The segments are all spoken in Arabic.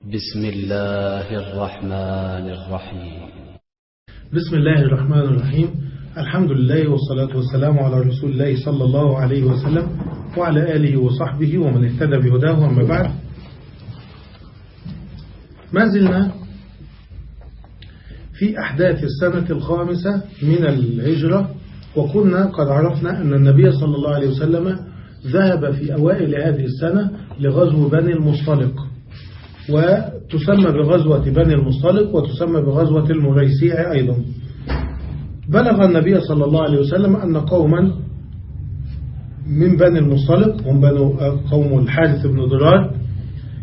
بسم الله الرحمن الرحيم. بسم الله الرحمن الرحيم. الحمد لله والصلاة والسلام على رسول الله صلى الله عليه وسلم وعلى آله وصحبه ومن اهتدى بهداه أما بعد. ما زلنا في أحداث السنة الخامسة من الهجرة وكنا قد عرفنا أن النبي صلى الله عليه وسلم ذهب في أوائل هذه السنة لغزو بني المصطلق. وتسمى بغزوة بني المصطلق وتسمى بغزوة المريسيع أيضا. بلغ النبي صلى الله عليه وسلم أن قوما من بني المصطلق هم بنو قوم الحارث بن ضرار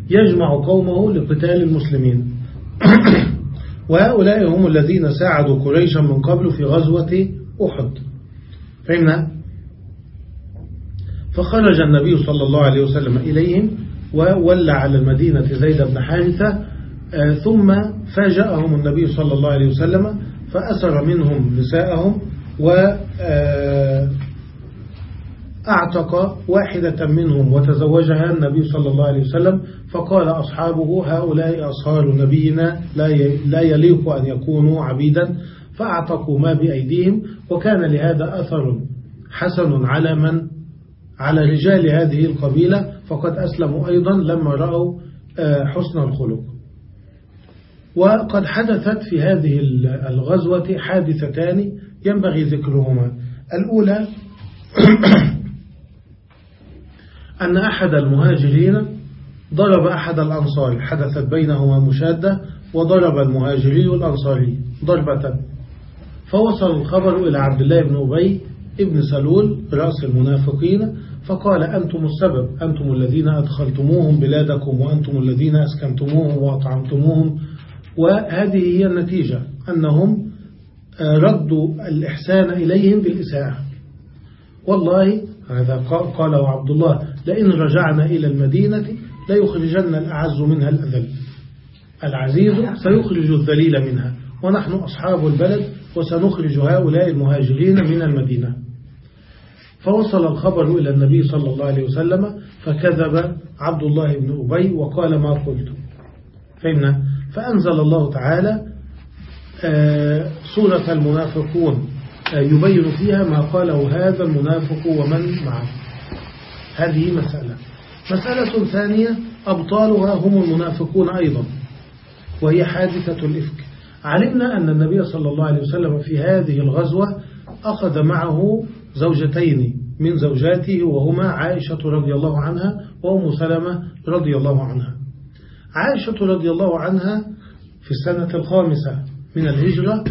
يجمع قومه لقتال المسلمين. وهؤلاء هم الذين ساعدوا قريشا من قبل في غزوة أحد. فهمنا فخرج النبي صلى الله عليه وسلم إليهم وولى على المدينة زيد بن حارثة ثم فاجأهم النبي صلى الله عليه وسلم فأسر منهم نساءهم وأعتق واحدة منهم وتزوجها النبي صلى الله عليه وسلم فقال أصحابه هؤلاء أصهار نبينا لا يليق أن يكونوا عبيدا فأعتقوا ما بأيديهم وكان لهذا أثر حسن على من؟ على رجال هذه القبيلة فقد أسلموا أيضا لما رأوا حسن الخلق. وقد حدثت في هذه الغزوة حادثتان ينبغي ذكرهما. الأولى أن أحد المهاجرين ضرب أحد الأنصار حدثت بينهما مشادة وضرب المهاجري الأنصاري ضربة. فوصل الخبر إلى عبد الله بن أبي ابن سلول رأس المنافقين فقال أنتم السبب أنتم الذين أدخلتموهم بلادكم وأنتم الذين أسكنتموهم وأطعمتموهم. وهذه هي النتيجة أنهم ردوا الإحسان إليهم بالإساءة. والله هذا قاله عبد الله لئن رجعنا إلى المدينة ليخرجن الأعز منها الأذل. العزيز سيخرج الذليل منها ونحن أصحاب البلد وسنخرج هؤلاء المهاجرين من المدينة. فوصل الخبر إلى النبي صلى الله عليه وسلم فكذب عبد الله بن أبي وقال ما قلت. فهمنا؟ فأنزل الله تعالى سورة المنافقون يبين فيها ما قاله هذا المنافق ومن معه. هذه مسألة. مسألة ثانية أبطالها هم المنافقون أيضا وهي حادثة الإفك. علمنا أن النبي صلى الله عليه وسلم في هذه الغزوة أخذ معه زوجتين من زوجاته وهما عائشة رضي الله عنها وأم سلمة رضي الله عنها. عائشة رضي الله عنها في السنة الخامسة من الهجرة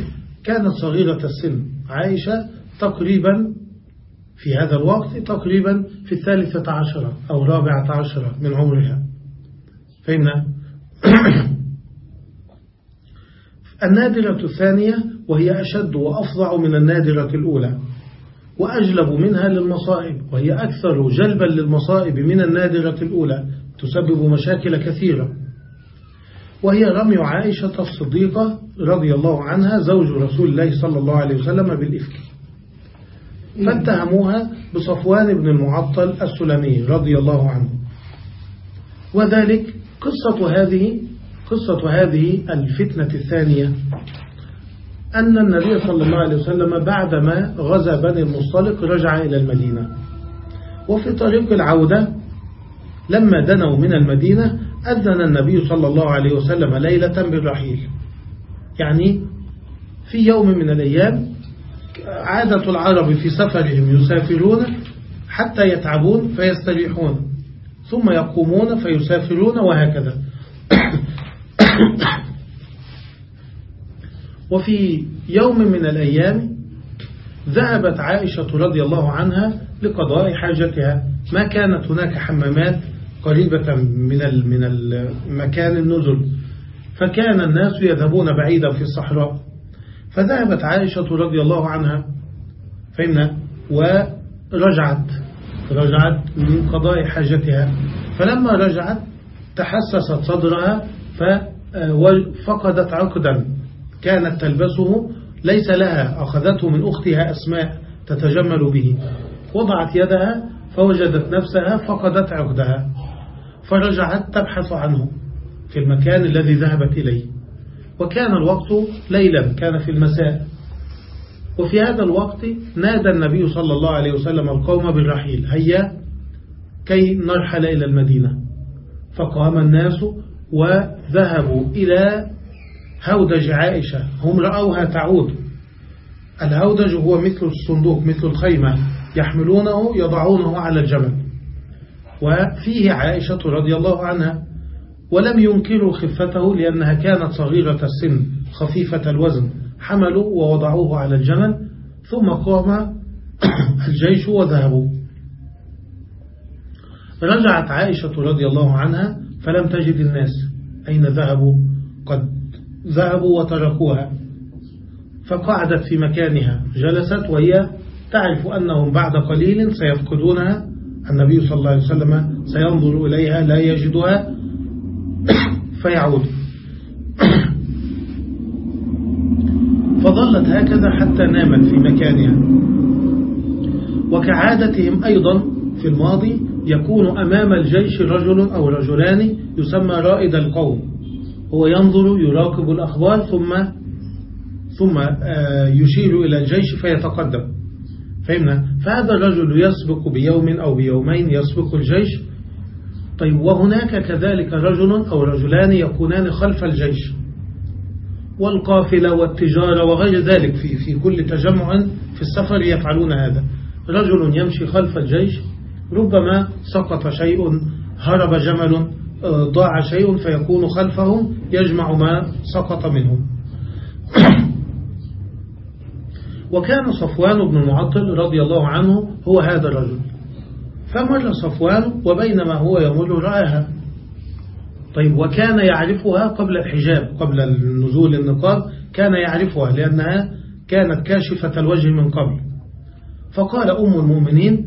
كانت صغيرة السن. عائشة تقريبا في هذا الوقت تقريبا في الثالثة عشرة أو رابعة عشرة من عمرها. فهمنا النادرة الثانية وهي أشد وأفظع من النادرة الأولى. وأجلب منها للمصائب وهي أكثر جلبا للمصائب من النادرة الأولى تسبب مشاكل كثيرة. وهي رمي عائشة الصديقة رضي الله عنها زوج رسول الله صلى الله عليه وسلم بالإفك. فاتهموها بصفوان بن المعطل السلمي رضي الله عنه. وذلك قصة هذه قصة هذه الفتنة الثانية. أن النبي صلى الله عليه وسلم بعدما غزا بني المصطلق رجع إلى المدينة. وفي طريق العودة لما دنوا من المدينة أذن النبي صلى الله عليه وسلم ليلة بالرحيل. يعني في يوم من الأيام عادة العرب في سفرهم يسافرون حتى يتعبون فيستريحون ثم يقومون فيسافرون وهكذا. وفي يوم من الأيام ذهبت عائشة رضي الله عنها لقضاء حاجتها. ما كانت هناك حمامات قريبة من من المكان النزل. فكان الناس يذهبون بعيدا في الصحراء. فذهبت عائشة رضي الله عنها. فإن ورجعت. رجعت من قضاء حاجتها. فلما رجعت تحسست صدرها ففقدت عقدا. كانت تلبسه ليس لها أخذته من أختها أسماء تتجمل به. وضعت يدها فوجدت نفسها فقدت عقدها. فرجعت تبحث عنه في المكان الذي ذهبت إليه. وكان الوقت ليلا كان في المساء. وفي هذا الوقت نادى النبي صلى الله عليه وسلم القوم بالرحيل. هيا كي نرحل إلى المدينة. فقام الناس وذهبوا إلى هودج عائشة هم رأوها تعود. الهودج هو مثل الصندوق مثل الخيمة. يحملونه يضعونه على الجبل. وفيه عائشة رضي الله عنها ولم ينكروا خفته لأنها كانت صغيرة السن خفيفة الوزن. حملوا ووضعوه على الجمل ثم قام الجيش وذهبوا. رجعت عائشة رضي الله عنها فلم تجد الناس. أين ذهبوا؟ قد ذهبوا وتركوها فقعدت في مكانها جلست وهي تعرف أنهم بعد قليل سيفقدونها النبي صلى الله عليه وسلم سينظر إليها لا يجدها فيعود. فظلت هكذا حتى نامت في مكانها. وكعادتهم أيضا في الماضي يكون أمام الجيش رجل أو رجلان يسمى رائد القوم. هو ينظر يراقب الأخبار ثم ثم آه، يشير إلى الجيش فيتقدم. فهمنا؟ فهذا الرجل يسبق بيوم أو بيومين يسبق الجيش. طيب وهناك كذلك رجل أو رجلان يكونان خلف الجيش. والقافلة والتجارة وغير ذلك في في كل تجمع في السفر يفعلون هذا. رجل يمشي خلف الجيش ربما سقط شيء هرب جمل ضاع شيء فيكون خلفهم يجمع ما سقط منهم. وكان صفوان بن معطل رضي الله عنه هو هذا الرجل. فمر صفوان وبينما هو يمر رآها. طيب وكان يعرفها قبل الحجاب قبل النزول النقاب كان يعرفها لأنها كانت كاشفة الوجه من قبل. فقال أم المؤمنين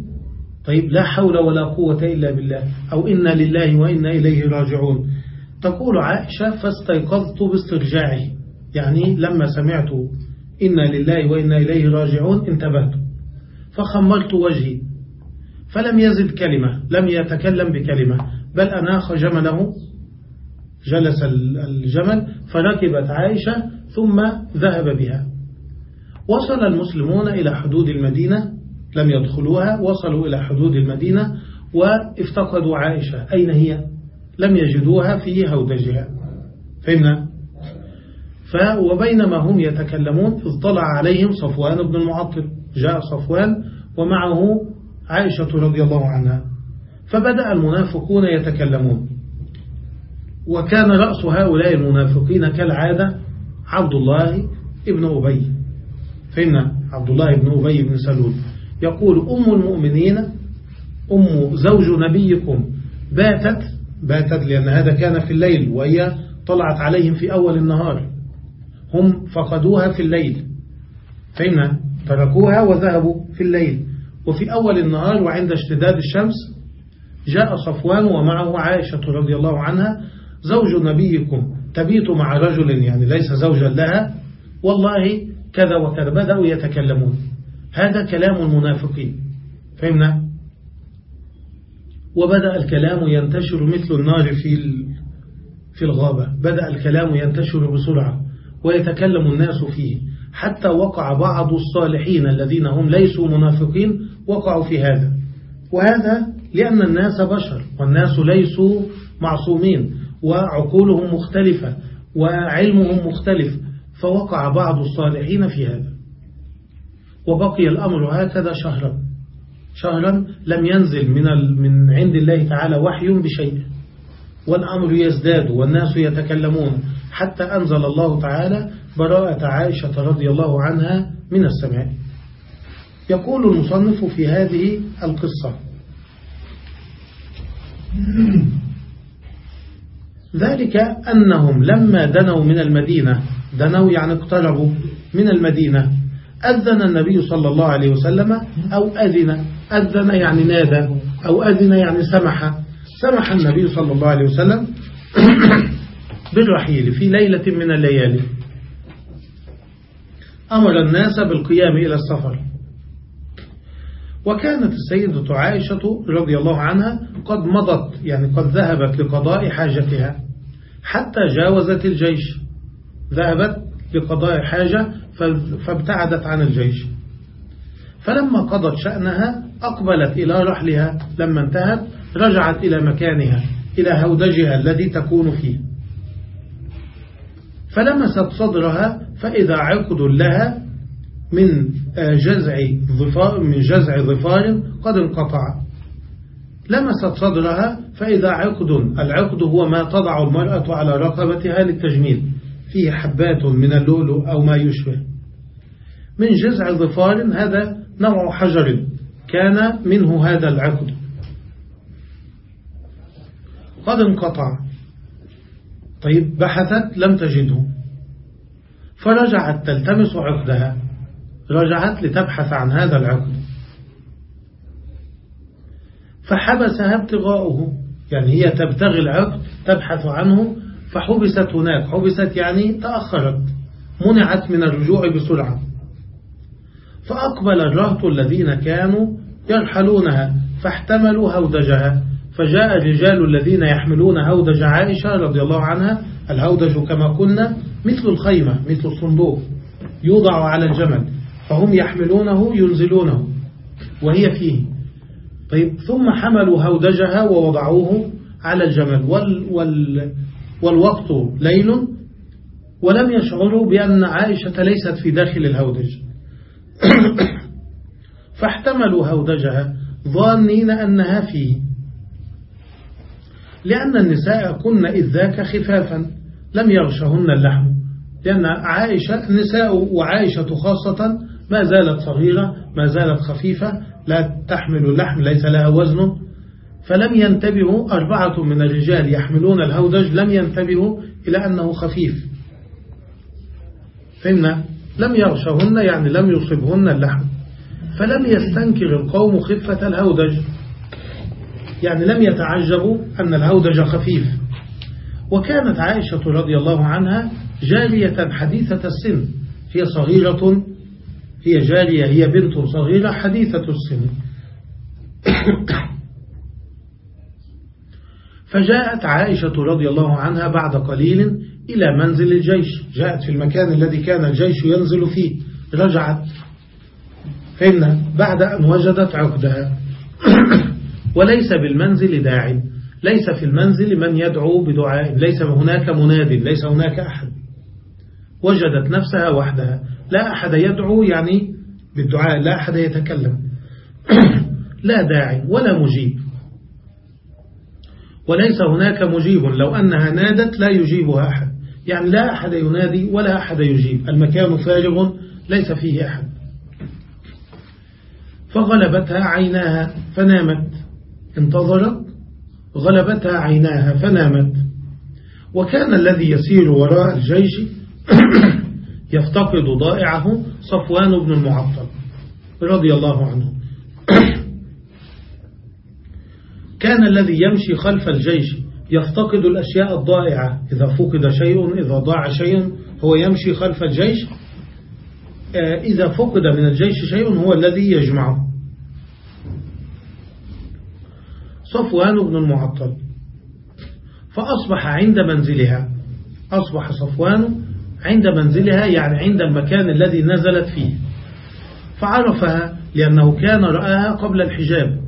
طيب لا حول ولا قوة إلا بالله أو إنا لله وإنا إليه راجعون. تقول عائشة فاستيقظت باسترجاعه يعني لما سمعت إنا لله وإنا إليه راجعون انتبهت. فخمرت وجهي. فلم يزد كلمة لم يتكلم بكلمة بل أناخ جمله جلس الجمل فركبت عائشة ثم ذهب بها. وصل المسلمون إلى حدود المدينة. لم يدخلوها وصلوا إلى حدود المدينة وافتقدوا عائشة. أين هي؟ لم يجدوها في هودجها. فهمنا؟ وبينما هم يتكلمون اطلع عليهم صفوان بن المعطل. جاء صفوان ومعه عائشة رضي الله عنها. فبدأ المنافقون يتكلمون. وكان رأس هؤلاء المنافقين كالعادة عبد الله ابن أبي. فإن عبد الله بن أبي بن سلول. يقول أم المؤمنين أم زوج نبيكم باتت باتت لأن هذا كان في الليل وهي طلعت عليهم في أول النهار. هم فقدوها في الليل. فإن تركوها وذهبوا في الليل. وفي أول النهار وعند اشتداد الشمس جاء صفوان ومعه عائشة رضي الله عنها زوج نبيكم تبيت مع رجل يعني ليس زوجا لها والله كذا وكذا بدأوا يتكلمون. هذا كلام المنافقين. فهمنا؟ وبدأ الكلام ينتشر مثل النار في في الغابة. بدأ الكلام ينتشر بسرعة ويتكلم الناس فيه. حتى وقع بعض الصالحين الذين هم ليسوا منافقين وقعوا في هذا. وهذا لأن الناس بشر والناس ليسوا معصومين وعقولهم مختلفة وعلمهم مختلف فوقع بعض الصالحين في هذا. وبقي الأمر هكذا شهرا. شهرا لم ينزل من من عند الله تعالى وحي بشيء. والأمر يزداد والناس يتكلمون. حتى أنزل الله تعالى براءة عائشة رضي الله عنها من السماء. يقول المصنف في هذه القصة. ذلك أنهم لما دنوا من المدينة دنوا يعني اقتربوا من المدينة أذن النبي صلى الله عليه وسلم أو أذن. أذن يعني نادى أو أذن يعني سمح. سمح النبي صلى الله عليه وسلم بالرحيل في ليلة من الليالي. أمر الناس بالقيام إلى السفر. وكانت السيدة عائشة رضي الله عنها قد مضت يعني قد ذهبت لقضاء حاجتها حتى جاوزت الجيش. ذهبت لقضاء حاجة فابتعدت عن الجيش. فلما قضت شأنها أقبلت إلى رحلها. لما انتهت رجعت إلى مكانها إلى هودجها الذي تكون فيه. فلمست صدرها فإذا عقد لها من جزع ظفار من جزع ظفار قد انقطع. لمست صدرها فإذا عقد العقد هو ما تضع المرأة على رقبتها للتجميل. فيه حبات من اللؤلؤ أو ما يشبه. من جزع ظفار هذا نوع حجر كان منه هذا العقد. قد انقطع. طيب بحثت لم تجده. فرجعت تلتمس عقدها. رجعت لتبحث عن هذا العقد. فحبسها ابتغاؤه. يعني هي تبتغي العقد تبحث عنه فحبست هناك. حبست يعني تأخرت. منعت من الرجوع بسرعة. فأقبل الرهط الذين كانوا يرحلونها فاحتملوا هودجها. فجاء الرجال الذين يحملون هودج عائشة رضي الله عنها الهودج كما قلنا مثل الخيمة مثل الصندوق يوضع على الجمل فهم يحملونه ينزلونه وهي فيه. طيب ثم حملوا هودجها ووضعوه على الجمل. وال وال والوقت ليل ولم يشعروا بأن عائشة ليست في داخل الهودج. فاحتملوا هودجها ظانين أنها فيه. لأن النساء كن إذ ذاك خفافا لم يغشهن اللحم. لأن عائشة النساء وعائشة خاصة ما زالت صغيرة ما زالت خفيفة لا تحمل اللحم ليس لها وزن. فلم ينتبهوا أربعة من الرجال يحملون الهودج لم ينتبهوا إلى أنه خفيف. فإن لم يغشهن يعني لم يصبهن اللحم. فلم يستنكر القوم خفة الهودج. يعني لم يتعجبوا أن الهودج خفيف. وكانت عائشة رضي الله عنها جارية حديثة السن. هي صغيرة هي جارية هي بنت صغيرة حديثة السن. فجاءت عائشة رضي الله عنها بعد قليل إلى منزل الجيش. جاءت في المكان الذي كان الجيش ينزل فيه. رجعت. فإن بعد أن وجدت عقدها. وليس بالمنزل داع. ليس في المنزل من يدعو بدعاء. ليس هناك مناد. ليس هناك أحد. وجدت نفسها وحدها. لا أحد يدعو يعني بالدعاء. لا أحد يتكلم. لا داعي ولا مجيب. وليس هناك مجيب لو أنها نادت لا يجيبها أحد. يعني لا أحد ينادي ولا أحد يجيب. المكان فارغ ليس فيه أحد. فغلبتها عيناها فنامت. انتظرت غلبتها عيناها فنامت. وكان الذي يسير وراء الجيش يفتقد ضائعه صفوان بن المعطل رضي الله عنه. كان الذي يمشي خلف الجيش يفتقد الأشياء الضائعة. إذا فقد شيء إذا ضاع شيء هو يمشي خلف الجيش. آه، إذا فقد من الجيش شيء هو الذي يجمعه. صفوان بن المعطل. فأصبح عند منزلها. أصبح صفوان عند منزلها يعني عند المكان الذي نزلت فيه. فعرفها لأنه كان رآها قبل الحجاب.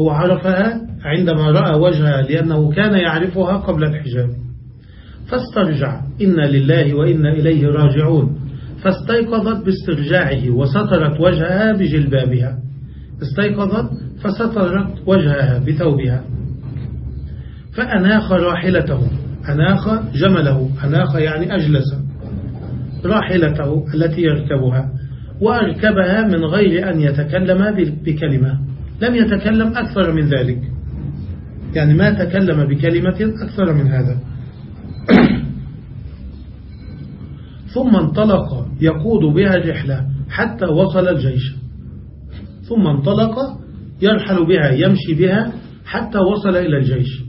هو عرفها عندما رأى وجهها لأنه كان يعرفها قبل الحجاب. فاسترجع. إنا لله وإنا إليه راجعون. فاستيقظت باسترجاعه وسترت وجهها بجلبابها. استيقظت فسترت وجهها بثوبها. فأناخ راحلته. أناخ جمله. أناخ يعني أجلس. راحلته التي يركبها. وأركبها من غير أن يتكلم بكلمة. لم يتكلم أكثر من ذلك. يعني ما تكلم بكلمة أكثر من هذا. ثم انطلق يقود بها الرحلة حتى وصل الجيش. ثم انطلق يرحل بها يمشي بها حتى وصل إلى الجيش.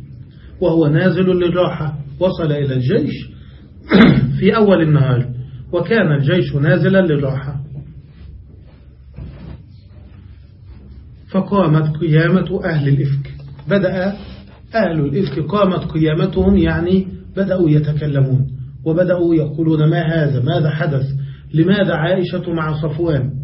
وهو نازل للراحة. وصل إلى الجيش في أول النهار. وكان الجيش نازلا للراحة. فقامت قيامة أهل الإفك. بدأ أهل الإفك قامت قيامتهم يعني بدأوا يتكلمون وبدأوا يقولون ما هذا؟ ماذا حدث؟ لماذا عائشة مع صفوان؟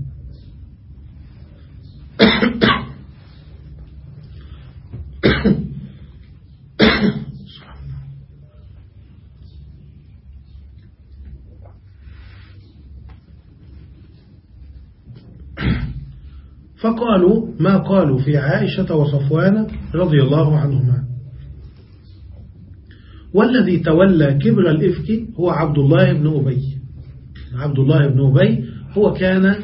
فقالوا ما قالوا في عائشة وصفوان رضي الله عنهما. والذي تولى كبر الإفك هو عبد الله بن أبي. عبد الله بن أبي هو كان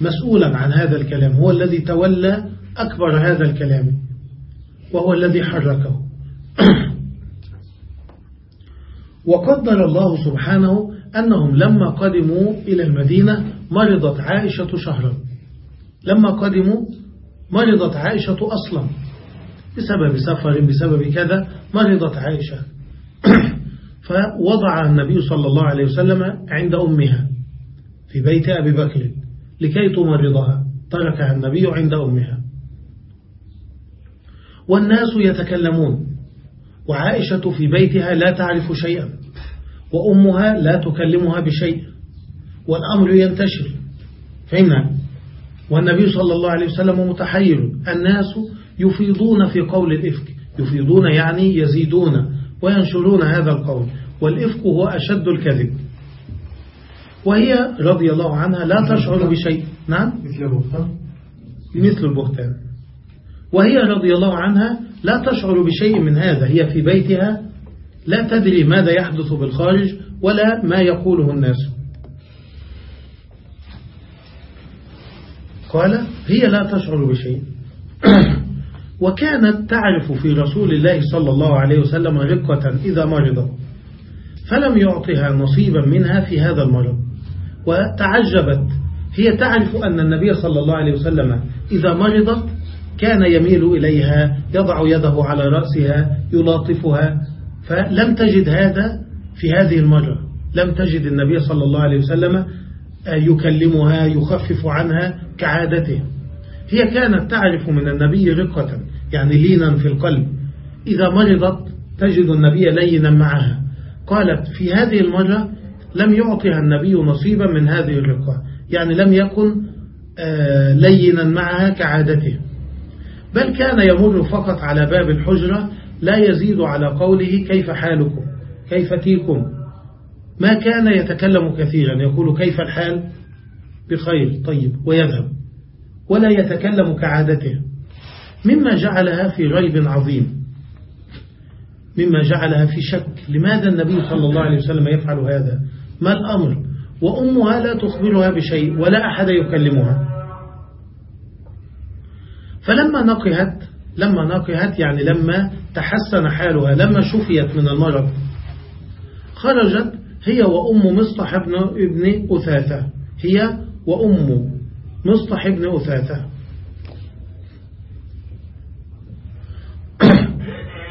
مسؤولا عن هذا الكلام هو الذي تولى أكبر هذا الكلام وهو الذي حركه. وقدر الله سبحانه أنهم لما قدموا إلى المدينة مرضت عائشة شهرا. لما قدموا مرضت عائشة أصلا بسبب سفر بسبب كذا مرضت عائشة. فوضع النبي صلى الله عليه وسلم عند أمها في بيت أبي بكر لكي تمرضها. تركها النبي عند أمها. والناس يتكلمون وعائشة في بيتها لا تعرف شيئا وأمها لا تكلمها بشيء والأمر ينتشر. فهمنا والنبي صلى الله عليه وسلم متحير. الناس يفيضون في قول الإفك. يفيضون يعني يزيدون وينشرون هذا القول. والإفك هو أشد الكذب. وهي رضي الله عنها لا تشعر بشيء. نعم. مثل البهتان. مثل البهتان. وهي رضي الله عنها لا تشعر بشيء من هذا. هي في بيتها لا تدري ماذا يحدث بالخارج ولا ما يقوله الناس. قال هي لا تشعر بشيء. وكانت تعرف في رسول الله صلى الله عليه وسلم رقة إذا مرض فلم يعطها نصيبا منها في هذا المرض. وتعجبت هي تعرف أن النبي صلى الله عليه وسلم إذا مرضت كان يميل إليها يضع يده على رأسها يلاطفها فلم تجد هذا في هذه المرة. لم تجد النبي صلى الله عليه وسلم يكلمها يخفف عنها كعادته. هي كانت تعرف من النبي رقة يعني لينا في القلب. إذا مرضت تجد النبي لينا معها. قالت في هذه المرة لم يعطها النبي نصيبا من هذه الرقة. يعني لم يكن لينا معها كعادته. بل كان يمر فقط على باب الحجرة لا يزيد على قوله كيف حالكم؟ كيف تيكم ما كان يتكلم كثيرا يقول كيف الحال؟ بخير طيب ويذهب. ولا يتكلم كعادته. مما جعلها في ريب عظيم. مما جعلها في شك. لماذا النبي صلى الله عليه وسلم يفعل هذا؟ ما الأمر؟ وأمها لا تخبرها بشيء ولا أحد يكلمها. فلما نقهت لما نقهت يعني لما تحسن حالها لما شفيت من المرض خرجت هي وأم مصطح ابن, ابن أثاثة. هي وأم مصطح ابن أثاثة.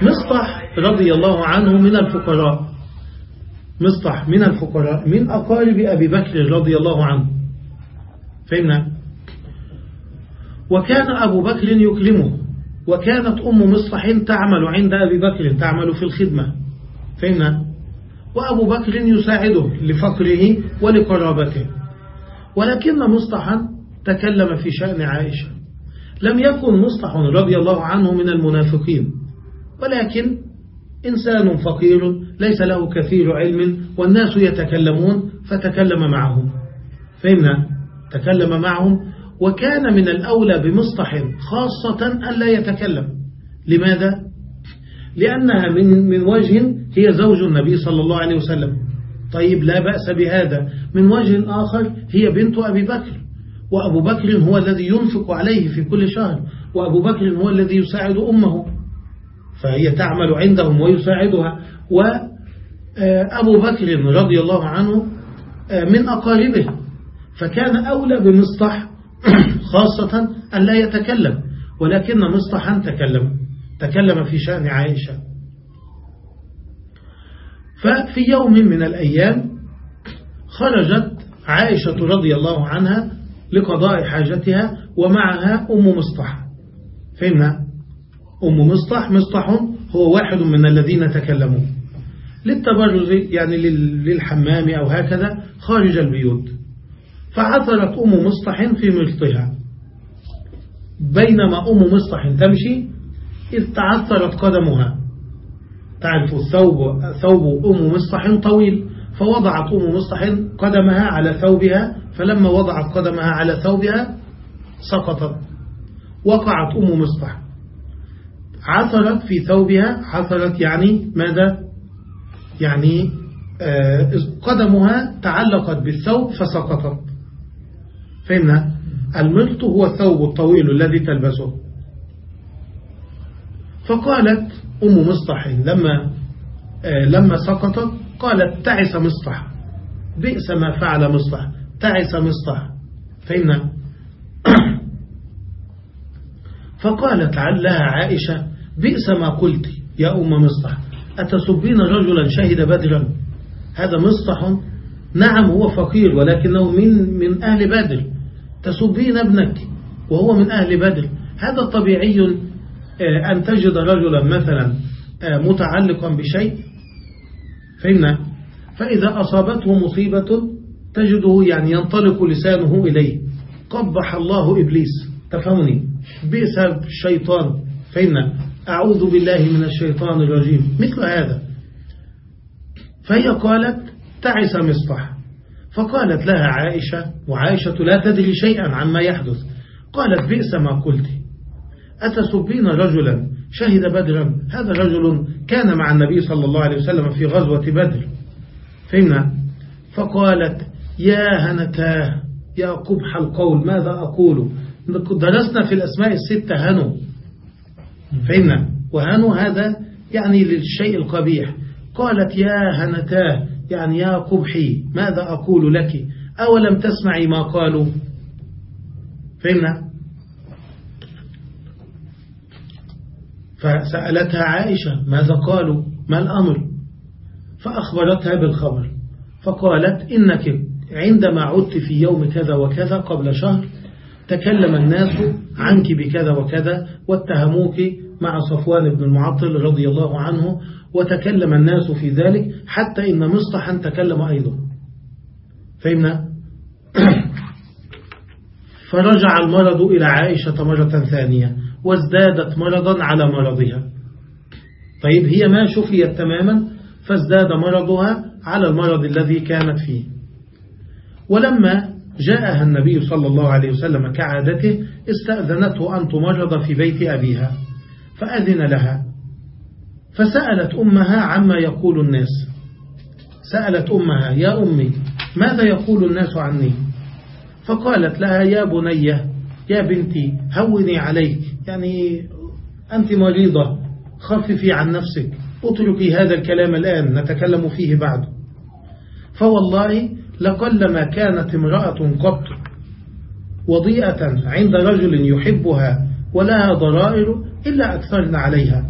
مصطح رضي الله عنه من الفقراء. مصطح من الفقراء من أقارب أبي بكر رضي الله عنه. فهمنا؟ وكان أبو بكر يكرمه. وكانت أم مصطح تعمل عند أبي بكر تعمل في الخدمة. فهمنا؟ وأبو بكر يساعده لفقره ولقرابته. ولكن مصطحا تكلم في شأن عائشة. لم يكن مصطح رضي الله عنه من المنافقين. ولكن إنسان فقير ليس له كثير علم والناس يتكلمون فتكلم معهم. فهمنا؟ تكلم معهم. وكان من الأولى بمصطح خاصة ألا يتكلم. لماذا؟ لأنها من, من وجه هي زوج النبي صلى الله عليه وسلم. طيب لا بأس بهذا. من وجه آخر هي بنت أبي بكر. وأبو بكر هو الذي ينفق عليه في كل شهر. وأبو بكر هو الذي يساعد أمه. فهي تعمل عندهم ويساعدها. وأبو بكر رضي الله عنه من أقاربه. فكان أولى بمصطح خاصة أن لا يتكلم. ولكن مصطحا تكلم. تكلم في شأن عائشة. ففي يوم من الأيام خرجت عائشة رضي الله عنها لقضاء حاجتها ومعها أم مصطح. فهمنا؟ أم مصطح مصطح هو واحد من الذين تكلموا. للتبرز يعني للحمام أو هكذا خارج البيوت. فعثرت أم مصطح في ملطها. بينما أم مصطح تمشي إذ تعثرت قدمها. تعرف الثوب ثوب أم مصطح طويل. فوضعت أم مصطح قدمها على ثوبها. فلما وضعت قدمها على ثوبها سقطت. وقعت أم مصطح. عثرت في ثوبها. عثرت يعني ماذا؟ يعني آه، قدمها تعلقت بالثوب فسقطت. فهمنا؟ الملط هو الثوب الطويل الذي تلبسه. فقالت أم مصطح لما آه، لما سقطت قالت تعس مصطح. بئس ما فعل مصطح تعس مصطح. فهمنا فقالت لها عائشة بئس ما قلت يا أم مصطح. أتسبين رجلا شهد بدرا؟ هذا مصطح؟ نعم هو فقير ولكنه من من أهل بدر. تسبين ابنك وهو من أهل بدر. هذا طبيعي أن تجد رجلا مثلا آه، متعلقا بشيء. فهمنا؟ فإذا أصابته مصيبة تجده يعني ينطلق لسانه إليه. قبح الله إبليس. تفهمني بئس الشيطان. فهمنا؟ أعوذ بالله من الشيطان الرجيم. مثل هذا. فهي قالت تعس مصطح فقالت لها عائشة وعائشة لا تدري شيئا عما يحدث. قالت بئس ما قلت. أتسبين رجلا شهد بدرا. هذا رجل كان مع النبي صلى الله عليه وسلم في غزوة بدر. فهمنا؟ فقالت يا هنتاه يا قبح القول ماذا أقول؟ درسنا في الأسماء الستة هنو. فهمنا؟ وهنو هذا يعني للشيء القبيح. قالت يا هنتاه يعني يا قبحي ماذا أقول لك؟ أولم تسمعي ما قالوا؟ فهمنا؟ فسألتها عائشة ماذا قالوا؟ ما الأمر؟ فأخبرتها بالخبر فقالت إنك عندما عدت في يوم كذا وكذا قبل شهر تكلم الناس عنك بكذا وكذا واتهموك مع صفوان بن المعطل رضي الله عنه وتكلم الناس في ذلك حتى إن مصطحا تكلم أيضا. فهمنا؟ فرجع المرض إلى عائشة مرة ثانية. وازدادت مرضا على مرضها. طيب هي ما شفيت تماما فازداد مرضها على المرض الذي كانت فيه. ولما جاءها النبي صلى الله عليه وسلم كعادته استأذنته أن تمرض في بيت أبيها فأذن لها. فسألت أمها عما يقول الناس. سألت أمها يا أمي ماذا يقول الناس عني؟ فقالت لها يا بنية يا بنتي هوني عليك. يعني أنت مريضة خففي عن نفسك اتركي هذا الكلام الآن نتكلم فيه بعد. فوالله لقلما كانت امرأة قط وضيئة عند رجل يحبها ولها ضرائر إلا أكثرن عليها.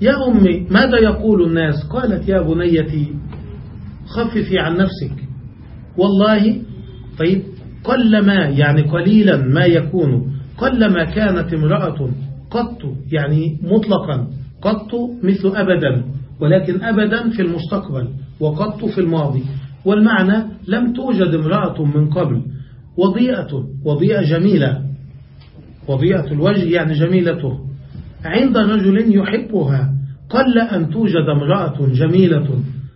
يا أمي ماذا يقول الناس؟ قالت يا بنيتي خففي عن نفسك. والله طيب قلما يعني قليلا ما يكون قلما كانت امرأة قط يعني مطلقا قط مثل أبدا ولكن أبدا في المستقبل وقط في الماضي. والمعنى لم توجد امرأة من قبل وضيئة وضيئة جميلة وضيئة الوجه يعني جميلته عند رجل يحبها قل أن توجد امرأة جميلة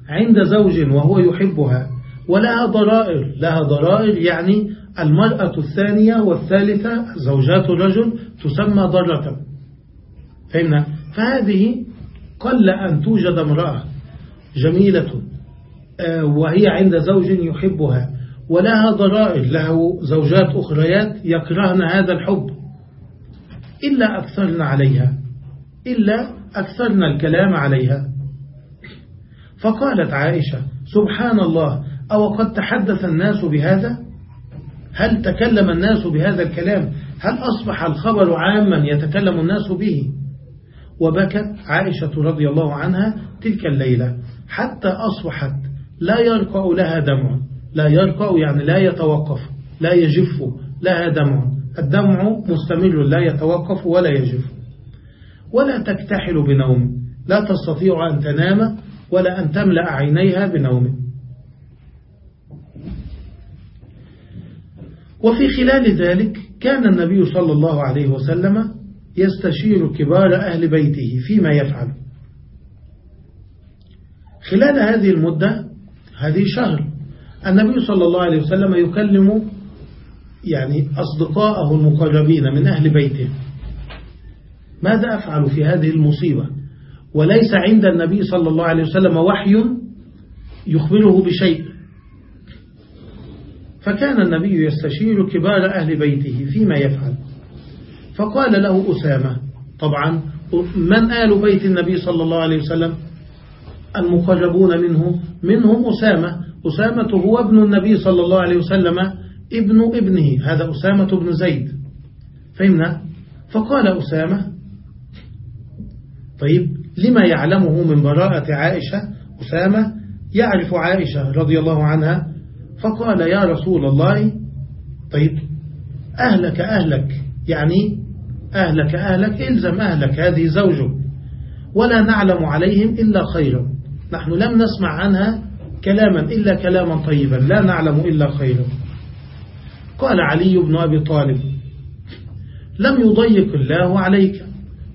عند زوج وهو يحبها. ولها ضرائر. لها ضرائر يعني المرأة الثانية والثالثة زوجات الرجل تسمى ضرة. فهمنا؟ فهذه قل أن توجد امرأة جميلة آه، وهي عند زوج يحبها ولها ضرائر. له زوجات أخريات يكرهن هذا الحب. إلا أكثرنا عليها. إلا أكثرنا الكلام عليها. فقالت عائشة سبحان الله أو قد تحدث الناس بهذا؟ هل تكلم الناس بهذا الكلام؟ هل أصبح الخبر عاما يتكلم الناس به؟ وبكت عائشة رضي الله عنها تلك الليلة حتى أصبحت لا يرقع لها دمع لا يرقع يعني لا يتوقف لا يجف لها دمع. الدمع مستمر لا يتوقف ولا يجف. ولا تكتحل بنوم لا تستطيع أن تنام ولا أن تملأ عينيها بنوم. وفي خلال ذلك كان النبي صلى الله عليه وسلم يستشير كبار أهل بيته فيما يفعل. خلال هذه المدة هذه شهر النبي صلى الله عليه وسلم يكلم يعني أصدقاءه المقربين من أهل بيته. ماذا أفعل في هذه المصيبة؟ وليس عند النبي صلى الله عليه وسلم وحي يخبره بشيء. فكان النبي يستشير كبار أهل بيته فيما يفعل. فقال له أسامة طبعا من آل بيت النبي صلى الله عليه وسلم؟ المقربون منه منهم أسامة. أسامة هو ابن النبي صلى الله عليه وسلم ابن ابنه هذا أسامة بن زيد. فهمنا؟ فقال أسامة طيب لما يعلمه من براءة عائشة؟ أسامة يعرف عائشة رضي الله عنها فقال يا رسول الله طيب أهلك أهلك يعني أهلك أهلك إلزم أهلك هذه زوجك ولا نعلم عليهم إلا خيرا نحن لم نسمع عنها كلاما إلا كلاما طيبا لا نعلم إلا خيرا قال علي بن أبي طالب لم يضيق الله عليك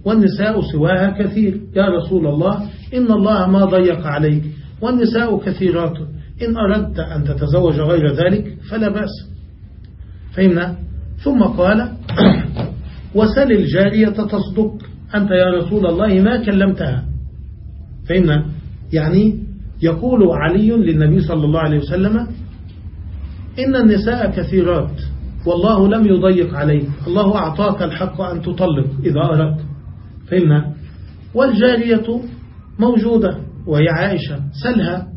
والنساء سواها كثير. يا رسول الله إن الله ما ضيق عليك والنساء كثيرات. إن أردت أن تتزوج غير ذلك فلا بأس. فهمنا؟ ثم قال وسل الجارية تصدق. أنت يا رسول الله ما كلمتها. فهمنا؟ يعني يقول علي للنبي صلى الله عليه وسلم إن النساء كثيرات والله لم يضيق عليك. الله أعطاك الحق أن تطلق إذا أردت. فهمنا؟ والجارية موجودة وهي عائشة. سلها.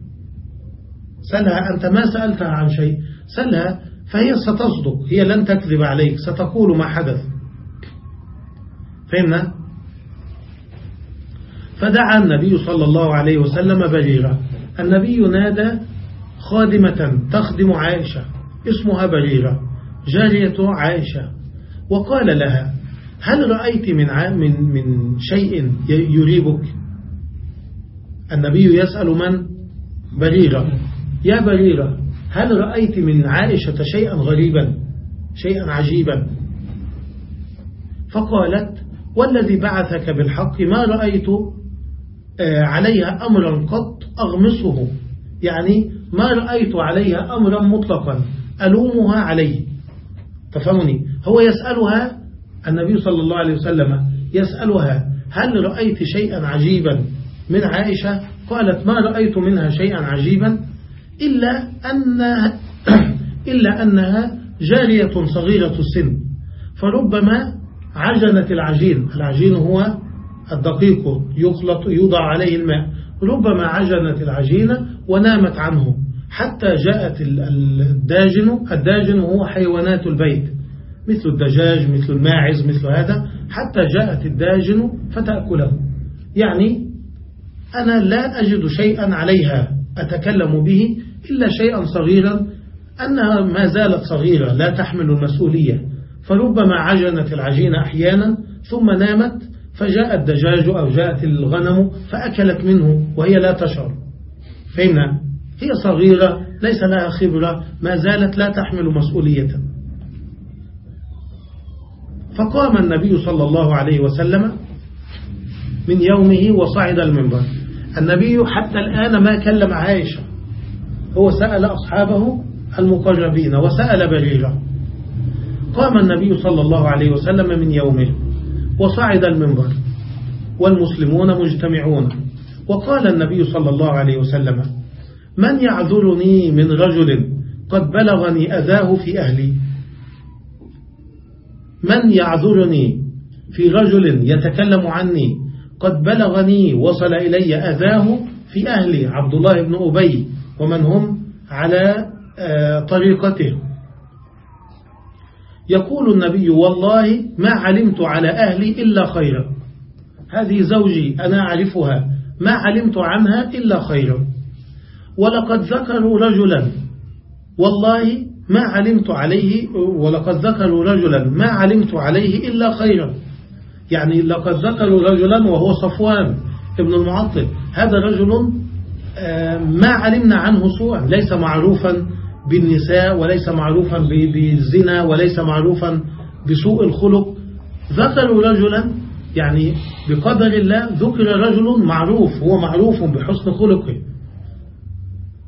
سلها أنت ما سألتها عن شيء. سلها فهي ستصدق هي لن تكذب عليك ستقول ما حدث. فهمنا؟ فدعا النبي صلى الله عليه وسلم بريرة النبي نادى خادمة تخدم عائشة اسمها بريرة جارية عائشة. وقال لها هل رأيت من من من شيء يريبك؟ النبي يسأل من؟ بريرة يا بريرة هل رأيت من عائشة شيئا غريبا شيئا عجيبا؟ فقالت والذي بعثك بالحق ما رأيت آه، عليها أمرا قط أغمصه يعني ما رأيت عليها أمرا مطلقا ألومها عليه تفهمني؟ هو يسألها النبي صلى الله عليه وسلم يسألها هل رأيت شيئا عجيبا؟ من عائشة قالت ما رأيت منها شيئا عجيبا؟ إلا أنها, إلا أنها جارية صغيرة السن. فربما عجنت العجين. العجين هو الدقيق يخلط يوضع عليه الماء. ربما عجنت العجينة ونامت عنه. حتى جاءت الداجن. الداجن هو حيوانات البيت. مثل الدجاج مثل الماعز مثل هذا. حتى جاءت الداجن فتأكله. يعني أنا لا أجد شيئا عليها. أتكلم به إلا شيئا صغيرا أنها ما زالت صغيرة لا تحمل المسؤولية. فربما عجنت العجينة أحيانا ثم نامت فجاء الدجاج أو جاءت الغنم فأكلت منه وهي لا تشعر فهمنا هي صغيرة ليس لها خبرة ما زالت لا تحمل مسؤولية. فقام النبي صلى الله عليه وسلم من يومه وصعد المنبر. النبي حتى الآن ما كلم عائشة. هو سأل أصحابه المقربين وسأل بريرة. قام النبي صلى الله عليه وسلم من يومه وصعد المنبر والمسلمون مجتمعون. وقال النبي صلى الله عليه وسلم من يعذرني من رجل قد بلغني أذاه في أهلي؟ من يعذرني في رجل يتكلم عني قد بلغني وصل إلي أذاه في أهلي؟ عبد الله بن أبي ومن هم على آه، طريقته يقول النبي والله ما علمت على أهلي إلا خيرا. هذه زوجي أنا أعرفها. ما علمت عنها إلا خيرا. ولقد ذكروا رجلا. والله ما علمت عليه ولقد ذكروا رجلا. ما علمت عليه إلا خيرا. يعني لقد ذكروا رجلا وهو صفوان ابن المعطل. هذا رجل ما علمنا عنه سوءا. ليس معروفا بالنساء وليس معروفا بالزنا وليس معروفا بسوء الخلق. ذكروا رجلا يعني بقدر الله ذكر رجل معروف هو معروف بحسن خلقه.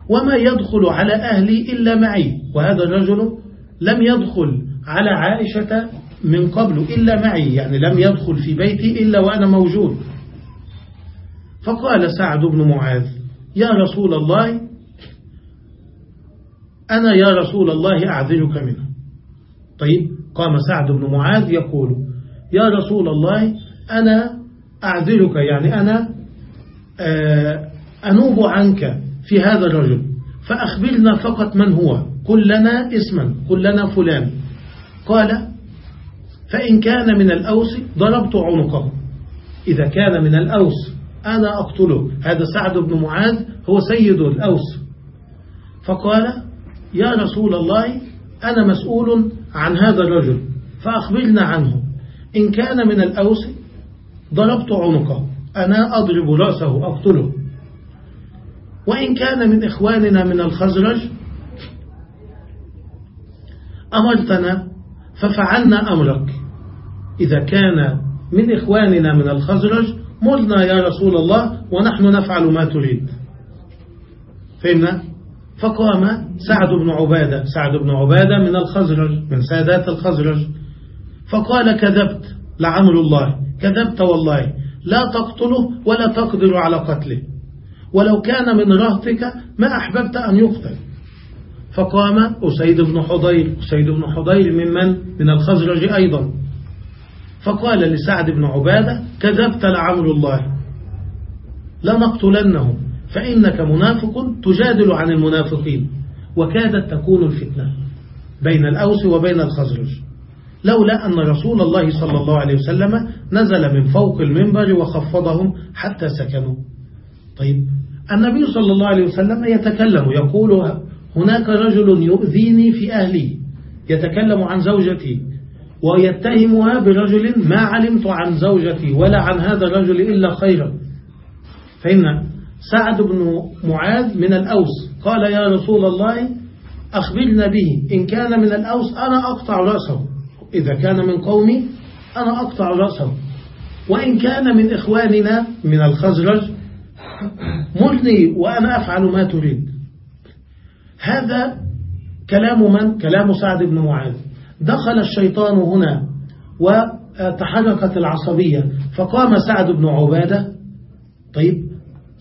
وما يدخل على أهلي إلا معي. وهذا الرجل لم يدخل على عائشة من قبل إلا معي. يعني لم يدخل في بيتي إلا وأنا موجود. فقال سعد بن معاذ يا رسول الله أنا يا رسول الله أعذرك منه. طيب قام سعد بن معاذ يقول يا رسول الله أنا أعذرك يعني أنا آه، أنوب عنك في هذا الرجل فأخبرنا فقط من هو قل لنا اسما قل لنا فلان. قال فإن كان من الأوس ضربت عنقه. إذا كان من الأوس أنا أقتله. هذا سعد بن معاذ هو سيد الأوس. فقال يا رسول الله أنا مسؤول عن هذا الرجل فأخبرنا عنه. إن كان من الأوس ضربت عنقه. أنا أضرب رأسه أقتله. وإن كان من إخواننا من الخزرج أمرتنا ففعلنا أمرك. إذا كان من إخواننا من الخزرج مرنا يا رسول الله ونحن نفعل ما تريد. فهمنا؟ فقام سعد بن عبادة. سعد بن عبادة من الخزرج من سادات الخزرج. فقال كذبت لعمر الله كذبت والله. لا تقتله ولا تقدر على قتله. ولو كان من رهتك ما أحببت أن يقتل. فقام أسيد بن حضير. أسيد بن حضير ممن من الخزرج أيضا. فقال لسعد بن عبادة كذبت لعمر الله. لنقتلنه. فإنك منافق تجادل عن المنافقين. وكادت تكون الفتنة بين الأوس وبين الخزرج. لولا أن رسول الله صلى الله عليه وسلم نزل من فوق المنبر وخفضهم حتى سكنوا. طيب النبي صلى الله عليه وسلم يتكلم يقول هناك رجل يؤذيني في أهلي. يتكلم عن زوجتي. ويتهمها برجل ما علمت عن زوجتي ولا عن هذا الرجل إلا خيرا. فإن سعد بن معاذ من الأوس قال يا رسول الله أخبرنا به. إن كان من الأوس أنا أقطع رأسه. إذا كان من قومي أنا أقطع رأسه. وإن كان من إخواننا من الخزرج مرني وأنا أفعل ما تريد. هذا كلام من؟ كلام سعد بن معاذ. دخل الشيطان هنا وتحركت العصبية. فقام سعد بن عبادة. طيب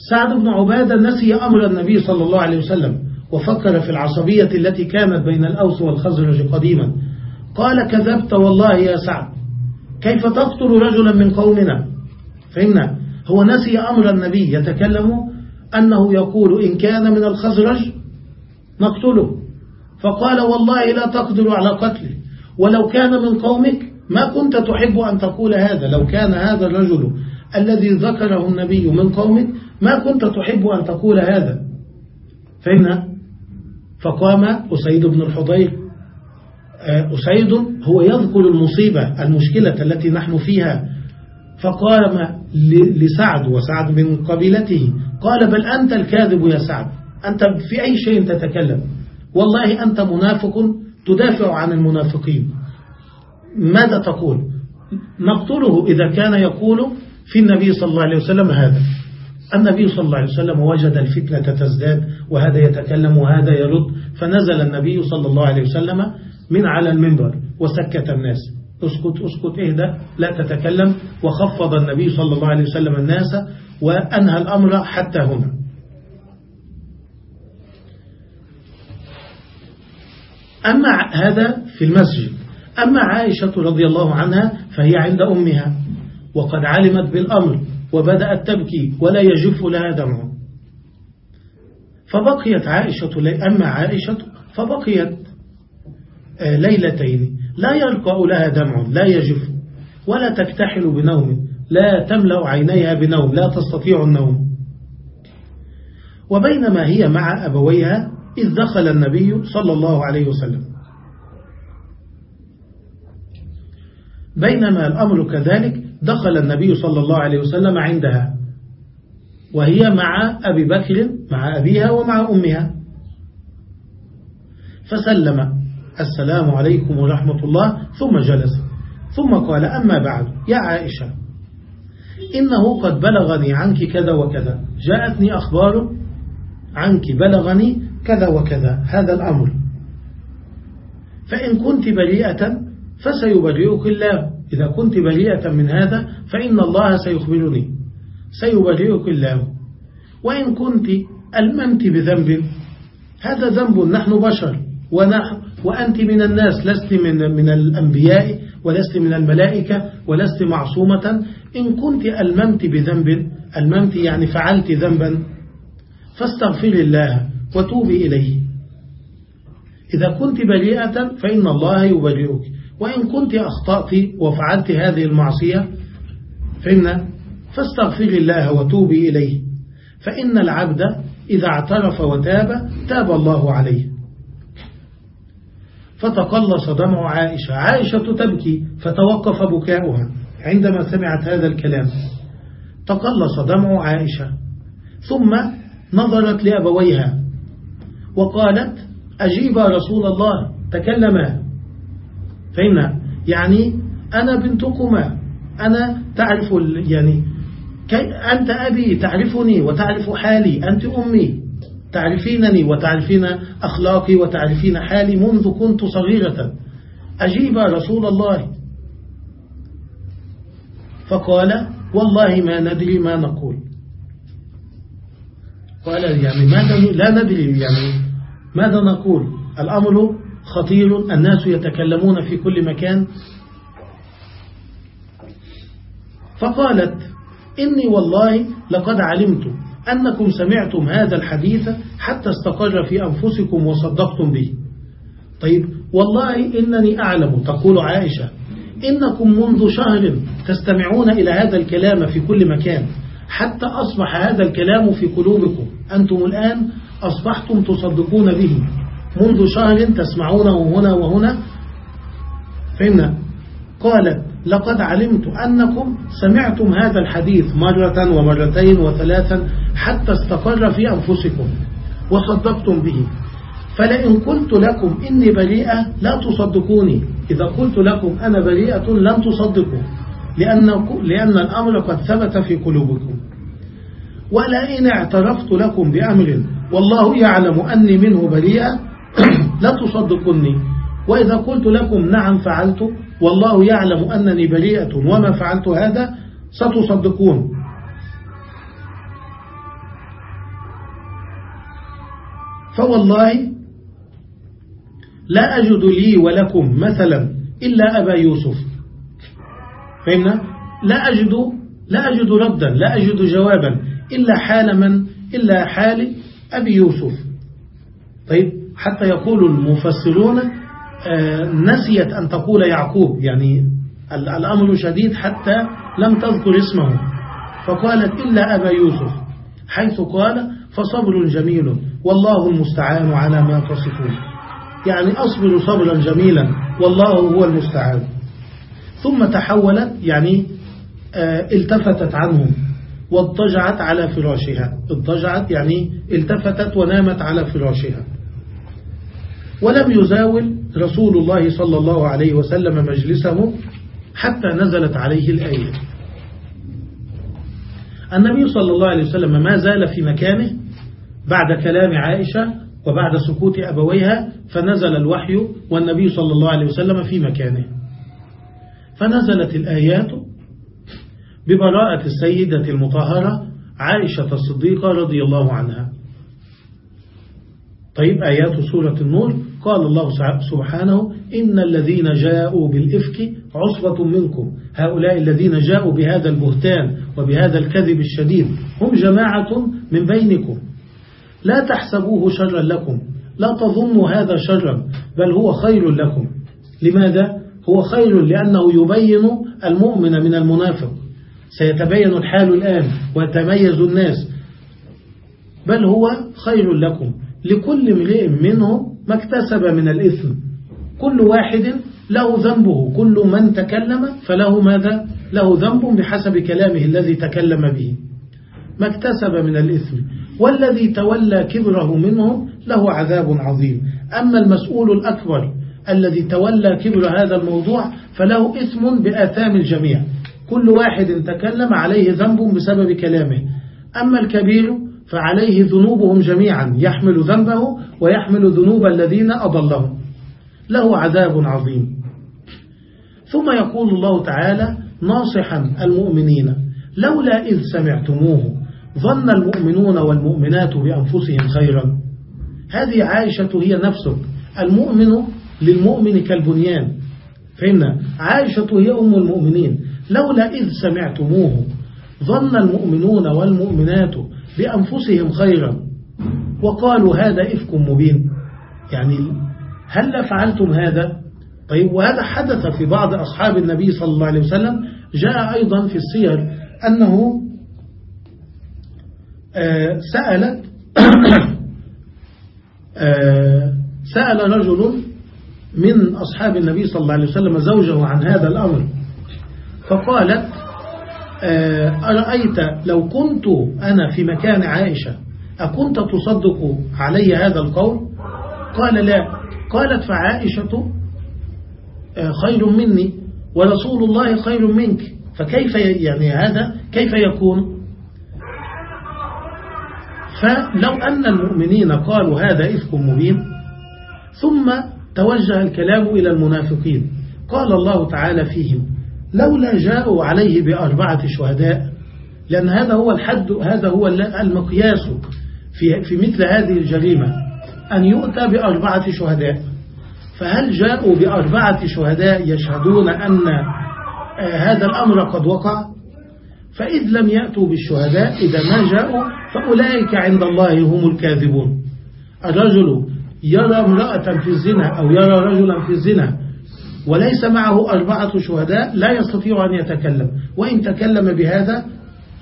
سعد بن عبادة نسي أمر النبي صلى الله عليه وسلم وفكر في العصبية التي كانت بين الأوس والخزرج قديما. قال كذبت والله يا سعد. كيف تقتل رجلا من قومنا؟ فإن هو نسي أمر النبي. يتكلم أنه يقول إن كان من الخزرج نقتله. فقال والله لا تقدر على قتله. ولو كان من قومك ما كنت تحب أن تقول هذا. لو كان هذا الرجل الذي ذكره النبي من قومك ما كنت تحب أن تقول هذا. فإن فقام أسيد بن الحضير. آه، أسيد هو يذكر المصيبة المشكلة التي نحن فيها. فقام لسعد وسعد من قبيلته. قال بل أنت الكاذب يا سعد أنت في أي شيء تتكلم؟ والله أنت منافق تدافع عن المنافقين. ماذا تقول؟ نقتله إذا كان يقول في النبي صلى الله عليه وسلم هذا. النبي صلى الله عليه وسلم وجد الفتنة تزداد وهذا يتكلم وهذا يرد. فنزل النبي صلى الله عليه وسلم من على المنبر وسكت الناس. اسكت اسكت اهدى لا تتكلم. وخفض النبي صلى الله عليه وسلم الناس وأنهى الأمر حتى هنا. أما هذا في المسجد. أما عائشة رضي الله عنها فهي عند أمها. وقد علمت بالأمر وبدأت تبكي ولا يجف لها دمع فبقيت عائشة أما عائشة فبقيت آه، ليلتين. لا يرقى لها دمع لا يجف ولا تكتحل بنوم. لا تملأ عينيها بنوم لا تستطيع النوم. وبينما هي مع أبويها إذ دخل النبي صلى الله عليه وسلم. بينما الأمر كذلك دخل النبي صلى الله عليه وسلم عندها وهي مع أبي بكر مع أبيها ومع أمها. فسلم السلام عليكم ورحمة الله ثم جلس. ثم قال أما بعد يا عائشة إنه قد بلغني عنك كذا وكذا. جاءتني أخبار عنك بلغني كذا وكذا هذا الأمر. فإن كنت بريئة فسيبرئك الله. إذا كنت بريئة من هذا فإن الله سيخبرني. سيبرئك الله. وإن كنت ألممت بذنب هذا ذنب نحن بشر. ونحن وأنت من الناس لست من, من الأنبياء ولست من الملائكة ولست معصومة. إن كنت ألممت بذنب ألممت يعني فعلت ذنبا فاستغفر الله. وتوبي إليه. إذا كنت بريئة فإن الله يبرئك وإن كنت أخطأت وفعلت هذه المعصية فإن فاستغفر الله وتوبي إليه. فإن العبد إذا اعترف وتاب تاب الله عليه. فتقلص دمع عائشة. عائشة تبكي فتوقف بكاؤها. عندما سمعت هذا الكلام تقلص دمع عائشة. ثم نظرت لأبويها. وقالت أجيب رسول الله. تكلما. فهمنا؟ يعني أنا بنتكما. أنا تعرف يعني أنت أبي تعرفني وتعرف حالي. أنت أمي تعرفينني وتعرفين أخلاقي وتعرفين حالي منذ كنت صغيرة. أجيب رسول الله. فقال والله ما ندري ما نقول. قال يعني ماذا لا ندري يعني ماذا نقول؟ الأمر خطير. الناس يتكلمون في كل مكان. فقالت إني والله لقد علمت أنكم سمعتم هذا الحديث حتى استقر في أنفسكم وصدقتم به. طيب والله إنني أعلم تقول عائشة إنكم منذ شهر تستمعون إلى هذا الكلام في كل مكان. حتى أصبح هذا الكلام في قلوبكم. أنتم الآن أصبحتم تصدقون به. منذ شهر تسمعونه هنا وهنا. فإن قالت لقد علمت أنكم سمعتم هذا الحديث مرة ومرتين وثلاثا حتى استقر في أنفسكم وصدقتم به. فلئن قلت لكم إني بريئة لا تصدقوني. إذا قلت لكم أنا بريئة لن تصدقوا. لأن, لأن الأمر قد ثبت في قلوبكم. ولئن اعترفت لكم بأمر والله يعلم أني منه بريئة لا تصدقني وإذا قلت لكم نعم فعلت والله يعلم أنني بريئة وما فعلت هذا ستصدقون. فوالله لا أجد لي ولكم مثلا إلا أبا يوسف. فهمنا؟ لا أجد لا أجد ردا لا أجد جوابا. إلا حال من؟ إلا حال أبي يوسف. طيب حتى يقول المفسرون آه، نسيت أن تقول يعقوب يعني الأمر شديد حتى لم تذكر اسمه. فقالت إلا أبا يوسف حيث قال فصبر جميل والله المستعان على ما تصفون. يعني أصبر صبرا جميلا والله هو المستعان. ثم تحولت يعني آه، التفتت عنهم. واضطجعت على فراشها. اضطجعت يعني التفتت ونامت على فراشها. ولم يزاول رسول الله صلى الله عليه وسلم مجلسه حتى نزلت عليه الآية. النبي صلى الله عليه وسلم ما زال في مكانه بعد كلام عائشة وبعد سكوت أبويها فنزل الوحي والنبي صلى الله عليه وسلم في مكانه. فنزلت الآيات ببراءة السيدة المطهرة عائشة الصديقة رضي الله عنها. طيب آيات سورة النور. قال الله سبحانه إن الذين جاءوا بالإفك عصبة منكم. هؤلاء الذين جاءوا بهذا البهتان وبهذا الكذب الشديد هم جماعة من بينكم. لا تحسبوه شرا لكم لا تظنوا هذا شرا بل هو خير لكم. لماذا؟ هو خير لأنه يبين المؤمن من المنافق. سيتبين الحال الآن ويتميز الناس. بل هو خير لكم. لكل امرئ منه ما اكتسب من الإثم. كل واحد له ذنبه. كل من تكلم فله ماذا؟ له ذنب بحسب كلامه الذي تكلم به. ما اكتسب من الإثم. والذي تولى كبره منهم له عذاب عظيم. أما المسؤول الأكبر الذي تولى كبر هذا الموضوع فله إثم بآثام الجميع. كل واحد تكلم عليه ذنب بسبب كلامه. أما الكبير فعليه ذنوبهم جميعا يحمل ذنبه ويحمل ذنوب الذين أضلهم. له عذاب عظيم. ثم يقول الله تعالى ناصحا المؤمنين لولا إذ سمعتموه ظن المؤمنون والمؤمنات بأنفسهم خيرا. هذه عائشة هي نفسك المؤمن للمؤمن كالبنيان. فهمنا عائشة هي أم المؤمنين. لولا إذ سمعتموه ظن المؤمنون والمؤمنات بأنفسهم خيرا. وقالوا هذا إفك مبين. يعني هل فعلتم هذا؟ طيب وهذا حدث في بعض أصحاب النبي صلى الله عليه وسلم. جاء أيضا في السير أنه آه، سألت آه، سأل رجل من أصحاب النبي صلى الله عليه وسلم زوجه عن هذا الأمر. فقالت آه، أرأيت لو كنت أنا في مكان عائشة أكنت تصدق علي هذا القول؟ قال لا. قالت فعائشة خير مني ورسول الله خير منك. فكيف يعني هذا كيف يكون؟ فلو أن المؤمنين قالوا هذا إفك مبين ثم توجه الكلام إلى المنافقين. قال الله تعالى فيهم لولا جاءوا عليه بأربعة شهداء لأن هذا هو الحد هذا هو المقياس في في مثل هذه الجريمة أن يؤتى بأربعة شهداء. فهل جاءوا بأربعة شهداء يشهدون أن هذا الأمر قد وقع؟ فإذ لم يأتوا بالشهداء إذا ما جاءوا فأولئك عند الله هم الكاذبون. الرجل يرى امرأة في الزنا أو يرى رجلا في الزنا وليس معه أربعة شهداء لا يستطيع أن يتكلم. وإن تكلم بهذا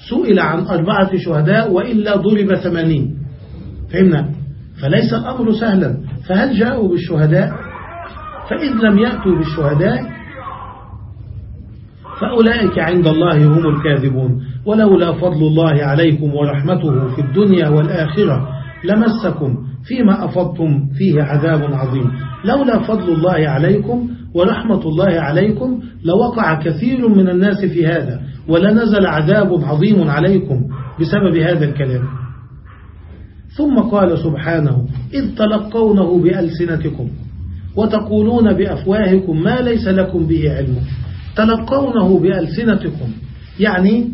سئل عن أربعة شهداء وإلا ضرب ثمانين. فهمنا؟ فليس الأمر سهلا. فهل جاءوا بالشهداء؟ فإذ لم يأتوا بالشهداء فأولئك عند الله هم الكاذبون. ولولا فضل الله عليكم ورحمته في الدنيا والآخرة لمسكم فيما أفضتم فيه عذاب عظيم. لولا فضل الله عليكم ورحمة الله عليكم لوقع كثير من الناس في هذا ولنزل عذاب عظيم عليكم بسبب هذا الكلام. ثم قال سبحانه إذ تلقونه بألسنتكم وتقولون بأفواهكم ما ليس لكم به علم. تلقونه بألسنتكم يعني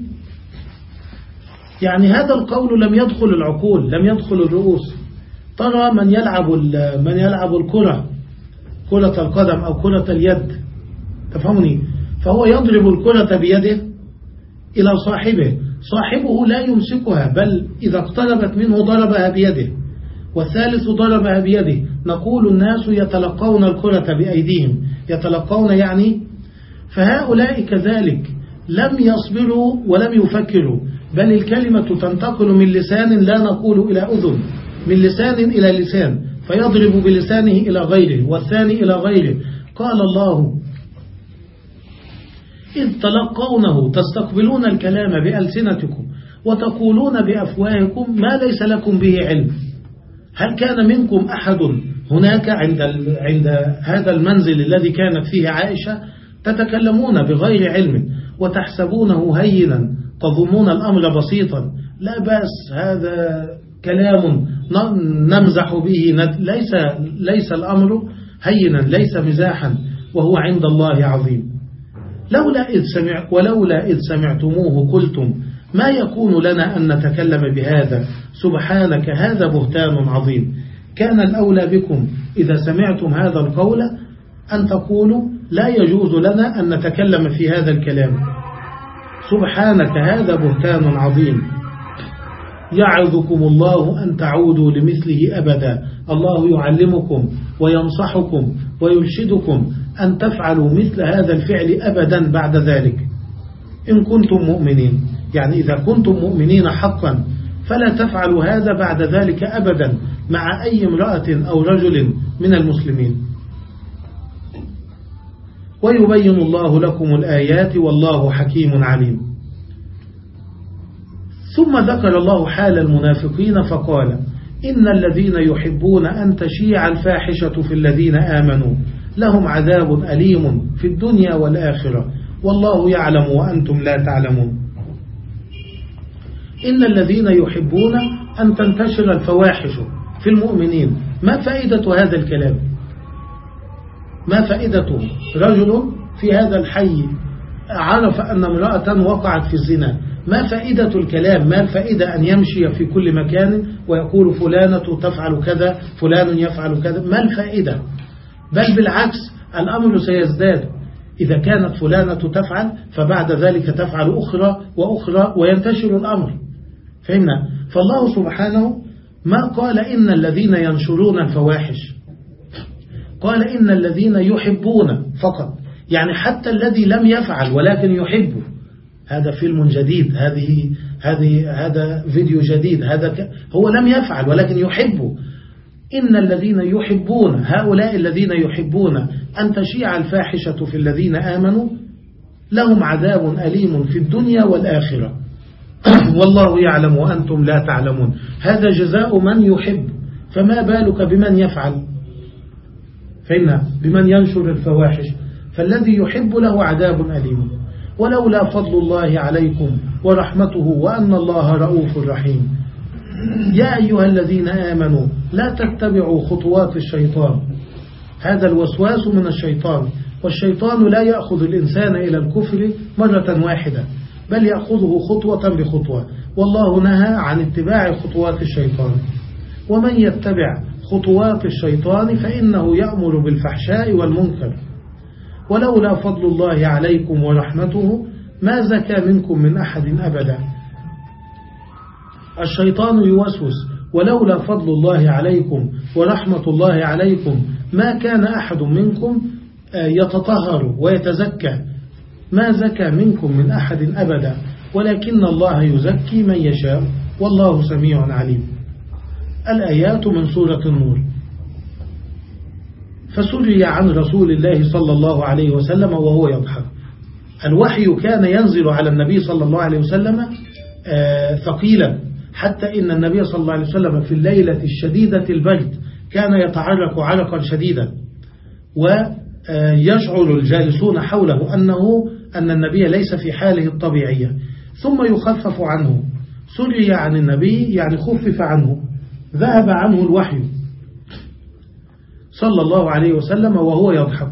يعني هذا القول لم يدخل العقول لم يدخل الرؤوس. ترى من يلعب من يلعب الكرة. كرة القدم أو كرة اليد. تفهمني؟ فهو يضرب الكرة بيده إلى صاحبه. صاحبه لا يمسكها بل إذا اقتربت منه ضربها بيده. والثالث ضربها بيده. نقول الناس يتلقون الكرة بأيديهم. يتلقون يعني فهؤلاء كذلك لم يصبروا ولم يفكروا بل الكلمة تنتقل من لسان لا نقول إلى أذن من لسان إلى لسان. فيضرب بلسانه إلى غيره والثاني إلى غيره. قال الله إذ تلقونه تستقبلون الكلام بألسنتكم وتقولون بأفواهكم ما ليس لكم به علم. هل كان منكم أحد هناك عند عند هذا المنزل الذي كانت فيه عائشة تتكلمون بغير علم وتحسبونه هينا تظنون الأمر بسيطا؟ لا بأس هذا كلام نمزح به ليس, ليس الأمر هينا ليس مزاحا وهو عند الله عظيم. لولا إذ سمع ولولا إذ سمعتموه قلتم ما يكون لنا أن نتكلم بهذا؟ سبحانك هذا بهتان عظيم. كان الأولى بكم إذا سمعتم هذا القول أن تقولوا لا يجوز لنا أن نتكلم في هذا الكلام. سبحانك هذا بهتان عظيم. يعظكم الله أن تعودوا لمثله أبدا. الله يعلمكم وينصحكم ويرشدكم أن تفعلوا مثل هذا الفعل أبدا بعد ذلك. إن كنتم مؤمنين يعني إذا كنتم مؤمنين حقا فلا تفعلوا هذا بعد ذلك أبدا مع أي امرأة أو رجل من المسلمين. ويبين الله لكم الآيات والله حكيم عليم. ثم ذكر الله حال المنافقين فقال إن الذين يحبون أن تشيع الفاحشة في الذين آمنوا لهم عذاب أليم في الدنيا والآخرة والله يعلم وأنتم لا تعلمون. إن الذين يحبون أن تنتشر الفواحش في المؤمنين ما فائدة هذا الكلام؟ ما فائدته رجل في هذا الحي عرف أن امرأة وقعت في الزنا؟ ما فائدة الكلام؟ ما الفائدة أن يمشي في كل مكان ويقول فلانة تفعل كذا فلان يفعل كذا؟ ما الفائدة؟ بل بالعكس الأمر سيزداد. إذا كانت فلانة تفعل فبعد ذلك تفعل أخرى وأخرى وينتشر الأمر. فهمنا؟ فالله سبحانه ما قال إن الذين ينشرون الفواحش. قال إن الذين يحبون فقط. يعني حتى الذي لم يفعل ولكن يحب هذا فيلم جديد هذه هذه هذا فيديو جديد هذا هو لم يفعل ولكن يحب. إن الذين يحبون هؤلاء الذين يحبون أن تشيع الفاحشة في الذين آمنوا لهم عذاب أليم في الدنيا والآخرة. والله يعلم وأنتم لا تعلمون. هذا جزاء من يحب. فما بالك بمن يفعل؟ فإن بمن ينشر الفواحش. فالذي يحب له عذاب أليم. ولولا فضل الله عليكم ورحمته وأن الله رؤوف رحيم. يا أيها الذين آمنوا لا تتبعوا خطوات الشيطان. هذا الوسواس من الشيطان والشيطان لا يأخذ الإنسان إلى الكفر مرة واحدة بل يأخذه خطوة بخطوة. والله نهى عن اتباع خطوات الشيطان. ومن يتبع خطوات الشيطان فإنه يأمر بالفحشاء والمنكر. ولولا فضل الله عليكم ورحمته ما زكى منكم من أحد أبدا. الشيطان يوسوس ولولا فضل الله عليكم ورحمة الله عليكم ما كان أحد منكم آه، يتطهر ويتزكى. ما زكى منكم من أحد أبدا ولكن الله يزكي من يشاء والله سميع عليم. الآيات من سورة النور. فسري عن رسول الله صلى الله عليه وسلم وهو يضحك. الوحي كان ينزل على النبي صلى الله عليه وسلم آه، ثقيلا حتى إن النبي صلى الله عليه وسلم في الليلة الشديدة البرد كان يتعرق عرقا شديدا ويشعر الجالسون حوله أنه أن النبي ليس في حاله الطبيعية. ثم يخفف عنه. سري عن النبي يعني خفف عنه. ذهب عنه الوحي. صلى الله عليه وسلم وهو يضحك.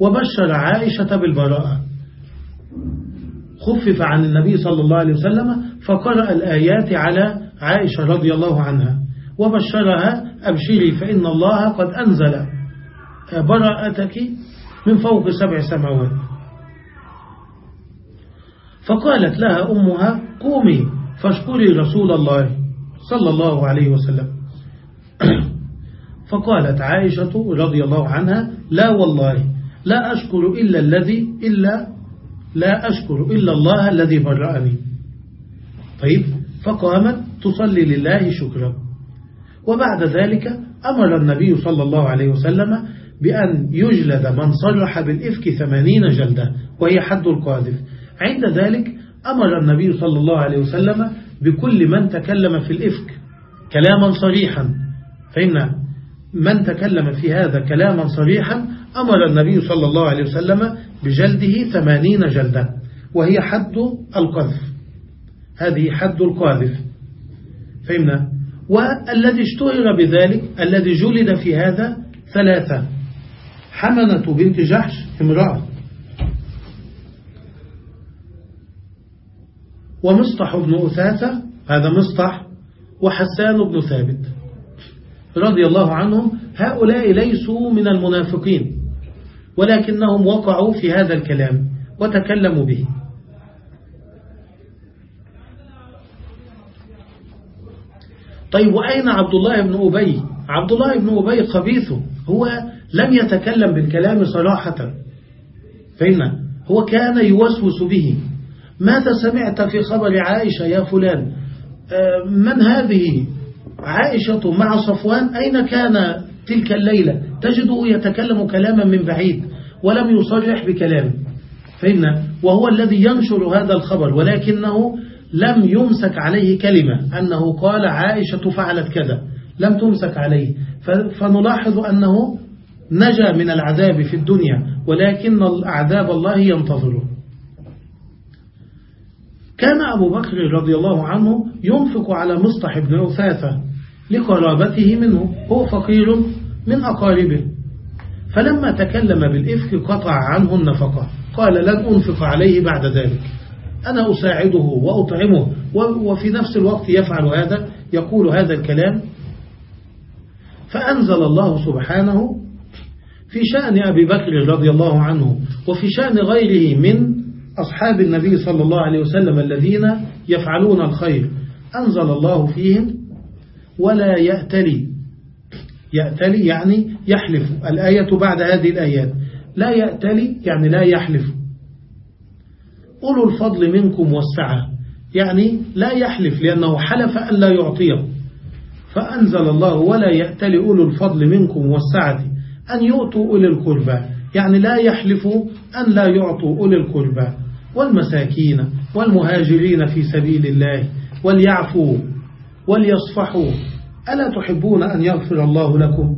وبشر عائشة بالبراءة. خفف عن النبي صلى الله عليه وسلم فقرأ الآيات على عائشة رضي الله عنها. وبشرها أبشري فإن الله قد أنزل. براءتك من فوق سبع سماوات. فقالت لها أمها قومي فاشكري رسول الله صلى الله عليه وسلم. فقالت عائشة رضي الله عنها لا والله لا أشكر إلا الذي إلا لا أشكر إلا الله الذي برأني. طيب فقامت تصلي لله شكرا. وبعد ذلك أمر النبي صلى الله عليه وسلم بأن يجلد من صرح بالإفك ثمانين جلدة وهي حد القاذف. عند ذلك أمر النبي صلى الله عليه وسلم بكل من تكلم في الإفك كلاما صريحا. فإن من تكلم في هذا كلاما صريحا أمر النبي صلى الله عليه وسلم بجلده ثمانين جلدة وهي حد القذف. هذه حد القاذف. فهمنا؟ والذي اشتهر بذلك الذي جلد في هذا ثلاثة. حمنة بنت جحش امرأة. ومصطح بن أثاثة هذا مصطح وحسان بن ثابت. رضي الله عنهم هؤلاء ليسوا من المنافقين ولكنهم وقعوا في هذا الكلام وتكلموا به. طيب وأين عبد الله بن أبي؟ عبد الله بن أبي خبيث هو لم يتكلم بالكلام صراحة. فإن هو كان يوسوس به. ماذا سمعت في خبر عائشة يا فلان؟ آه، من هذه؟ عائشة مع صفوان أين كان تلك الليلة؟ تجده يتكلم كلاما من بعيد ولم يصرح بكلام. فإن وهو الذي ينشر هذا الخبر ولكنه لم يمسك عليه كلمة أنه قال عائشة فعلت كذا لم تمسك عليه. فنلاحظ أنه نجا من العذاب في الدنيا ولكن العذاب الله ينتظره. كان أبو بكر رضي الله عنه ينفق على مصطح بن أثاثة لقرابته منه هو فقير من أقاربه. فلما تكلم بالإفك قطع عنه النفقة. قال لن أنفق عليه بعد ذلك. أنا أساعده وأطعمه وفي نفس الوقت يفعل هذا يقول هذا الكلام. فأنزل الله سبحانه في شأن أبي بكر رضي الله عنه وفي شأن غيره من أصحاب النبي صلى الله عليه وسلم الذين يفعلون الخير. أنزل الله فيهم ولا يأتلي. يأتلي يعني يحلف. الآية بعد هذه الآيات. لا يأتلي يعني لا يحلف. أولو الفضل منكم والسعة. يعني لا يحلف لأنه حلف أن لا يعطيه. فأنزل الله ولا يأتلي أولو الفضل منكم والسعة أن يؤتوا أولي القربى. يعني لا يحلفوا أن لا يعطوا أولي القربى. والمساكين والمهاجرين في سبيل الله. وليعفوا وليصفحوا. ألا تحبون أن يغفر الله لكم؟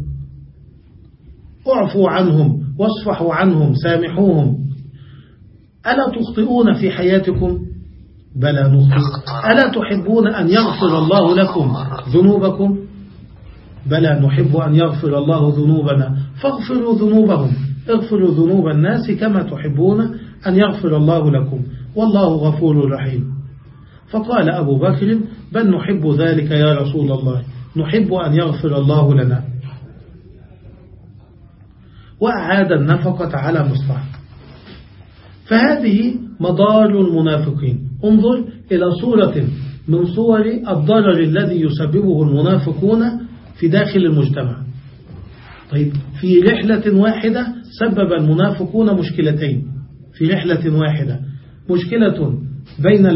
اعفوا عنهم واصفحوا عنهم سامحوهم. ألا تخطئون في حياتكم؟ بلى نخطئ. ألا تحبون أن يغفر الله لكم ذنوبكم؟ بلى نحب أن يغفر الله ذنوبنا. فاغفروا ذنوبهم. اغفروا ذنوب الناس كما تحبون أن يغفر الله لكم. والله غفور رحيم. فقال أبو بكر بل نحب ذلك يا رسول الله نحب أن يغفر الله لنا. وأعاد النفقة على مصطفى فهذه مضار المنافقين. انظر إلى صورة من صور الضرر الذي يسببه المنافقون في داخل المجتمع. طيب في رحلة واحدة سبب المنافقون مشكلتين. في رحلة واحدة مشكلة بين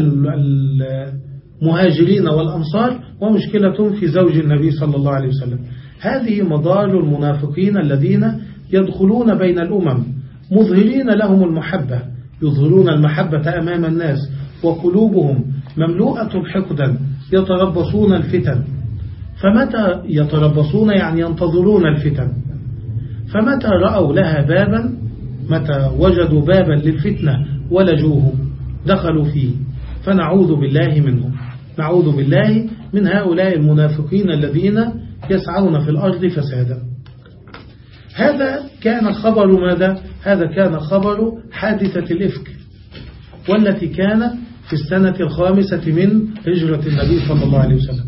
المهاجرين والأنصار ومشكلة في زوج النبي صلى الله عليه وسلم. هذه مضار المنافقين الذين يدخلون بين الأمم مظهرين لهم المحبة يظهرون المحبة أمام الناس وقلوبهم مملوءة حقدا يتربصون الفتن. فمتى يتربصون؟ يعني ينتظرون الفتن. فمتى رأوا لها بابا؟ متى وجدوا بابا للفتنة ولجوه دخلوا فيه. فنعوذ بالله منهم. نعوذ بالله من هؤلاء المنافقين الذين يسعون في الأرض فسادا. هذا كان خبر ماذا؟ هذا كان خبر حادثة الإفك والتي كانت في السنة الخامسة من هجرة النبي صلى الله عليه وسلم.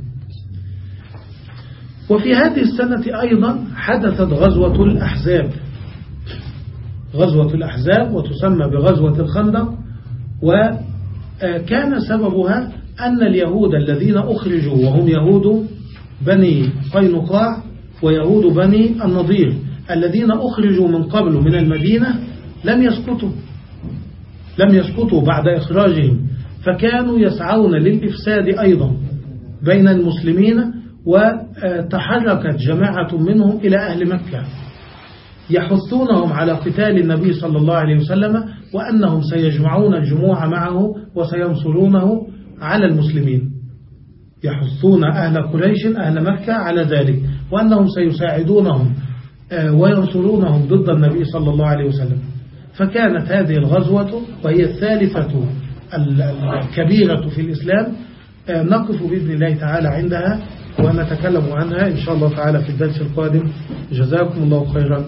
وفي هذه السنة أيضا حدثت غزوة الأحزاب. غزوة الأحزاب وتسمى بغزوة الخندق وكان سببها أن اليهود الذين أخرجوا وهم يهود بني قينقاع ويهود بني النضير الذين أخرجوا من قبل من المدينة لم يسقطوا لم يسقطوا بعد إخراجهم فكانوا يسعون للإفساد أيضا بين المسلمين وتحركت جماعة منهم إلى أهل مكة يحثونهم على قتال النبي صلى الله عليه وسلم وأنهم سيجمعون الجموع معه وسينصرونه على المسلمين. يحثون أهل قريش أهل مكة على ذلك وأنهم سيساعدونهم آه، وينصرونهم ضد النبي صلى الله عليه وسلم. فكانت هذه الغزوة وهي الثالثة الكبيرة في الإسلام آه، نقف بإذن الله تعالى عندها. ونتكلم عنها إن شاء الله تعالى في الدرس القادم. جزاكم الله خيرا.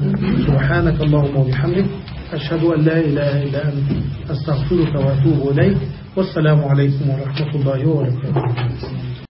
سبحانك اللهم وبحمدك. أشهد أن لا إله إلا أنت. أستغفرك وأتوب إليك. والسلام عليكم ورحمة الله وبركاته.